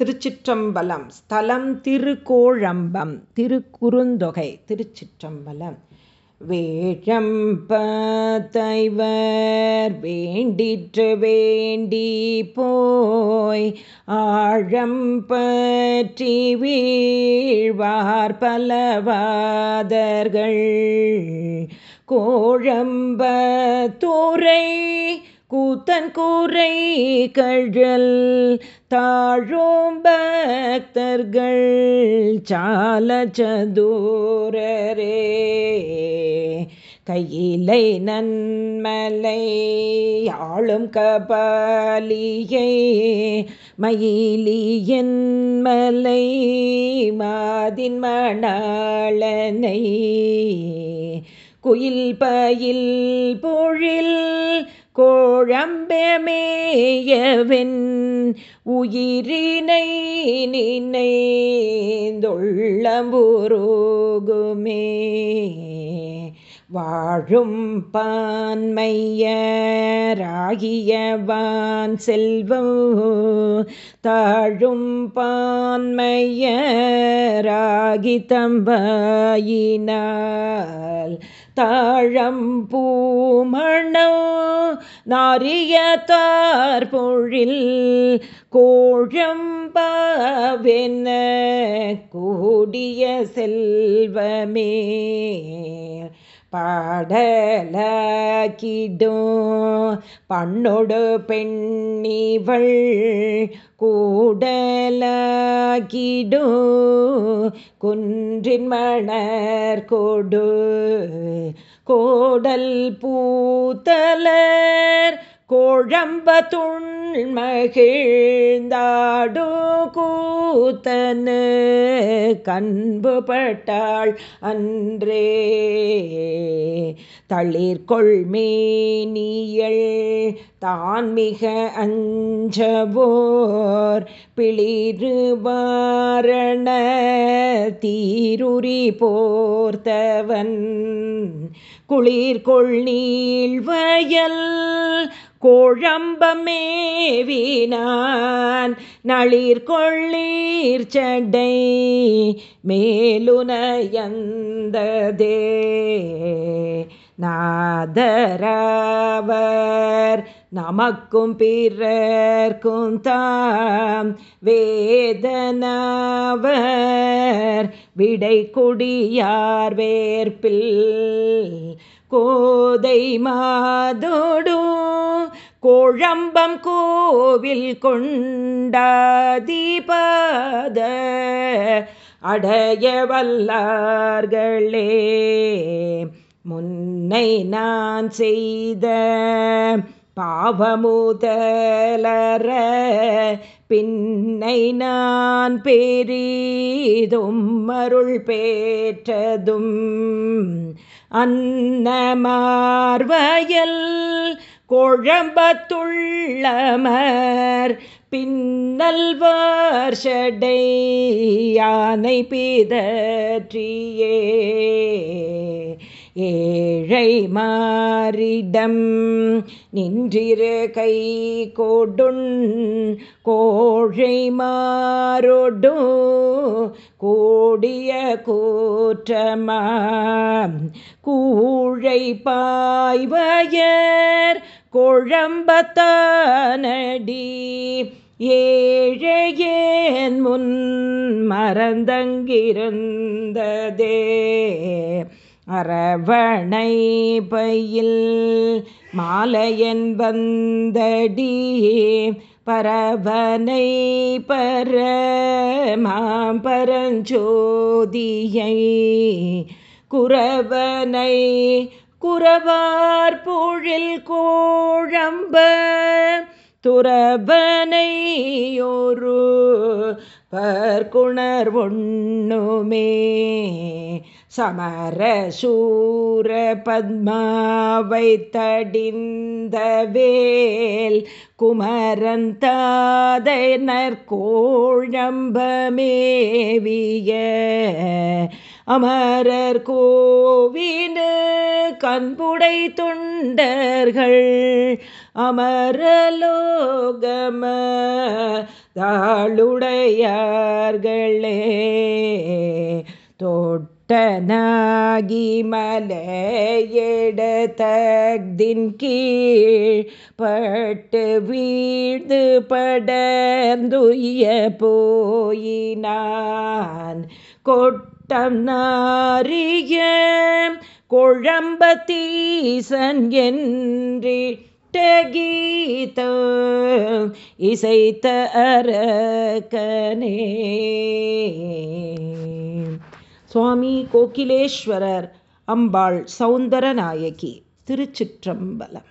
திருச்சிற்றம்பலம். ஸ்தலம் திருக்கோழம்பம். திருக்குறுந்தொகை. திருச்சிற்றம்பலம். வேழம்பத்தைவர் வேண்டிற்று வேண்டி போய் ஆழம் பற்றி வீழ்வார் பலவாதர்கள். கோழம்பத்துறை கூத்தன் கூரை கழல் தாழும் பக்தர்கள் சால சதூரரே. கையிலை நன்மலை ஆளும் கபாலியை மயிலியன் மலை மாதின் மணாளனை. குயில் பயில் பொழில் கோழம்பெமேயவென் உயிரினை நினைந்துள்ளம்புருகுமே. வாழும் பான்மையராகியவான் செல்வம் தாழும் பான்மையராகி தம்பாயினால் தாழம் பூமணோ நாரியத்தார் பொழில் கோழம்பாவென கூடிய செல்வமே. பாடலாக்கிடும். பண்ணொடு பெண்ணிவள் கூடலாக்கிடும். குன்றின் மணர் கொடு. கோடல் பூத்தலர் கோழம்ப துண்மகிழ்ந்தாடு கூத்தனு. கண்புபட்டாள் அன்றே. தளிர்கொள்மேனியள் தான் மிக அஞ்சவோர் பிளிருவாரண தீருரி போர்த்தவன். குளிர்கொள் நீழ்வயல் கோழம்பமேவினான் நளிர் கொள்ளீர் சடை மேலுனயந்ததே. நாதராவர் நமக்கும் பிறர்க்கும் தாம். வேதனாவர் விடை குடியார் வேர்பில் கோதை மாதோடு கோழம்பம் கோவில் கொண்டாதீபாத அடைய வல்லார்களே முன்னை நான் செய்த பாவமுதலற பின்னை நான் பெரிதும் அருள் பேற்றதும் அன்னமார்வயல் குழம்பத்துள்ளமர் பின்னல்வார் ஷடை யானை பிதற்றியே. ஏழை மாறிடம் நின்றிரு கை கோடுண் கோழை மாறொடு கூடிய கூற்றமாம். கூழை பாய்வயர் குழம்பத்தானடி. ஏழையேன் முன் மறந்தங்கிருந்ததே. அரவணை பையில் மாலையன் வந்தடி பரவனை பர மாம்பரஞ்சோதியை குரவனை குரவார் பொழில் கோழம்ப துறவனை ஒரு பற்குணர் ஒண்ணுமே சமரசூர பத்மாவை தடிந்த வேல் குமரன் தாதை நற்கோழம்பமேவிய அமரர் கோவினு கண்புடை தொண்டர்கள் அமரலோகம தாளுடையார்களே. தனாகி மலையெடத்தக்தின் கீழ் பட்டு வீழ்ந்து படந்துய போயினான். கொட்டம் நாரிய குழம்பத்தீசன் என்றி கீத இசைத்த அரக்கனே. சுவாமி கோகிலேஸ்வரர் அம்பாள் சௌந்தரநாயகி திருச்சிற்றம்பலம்.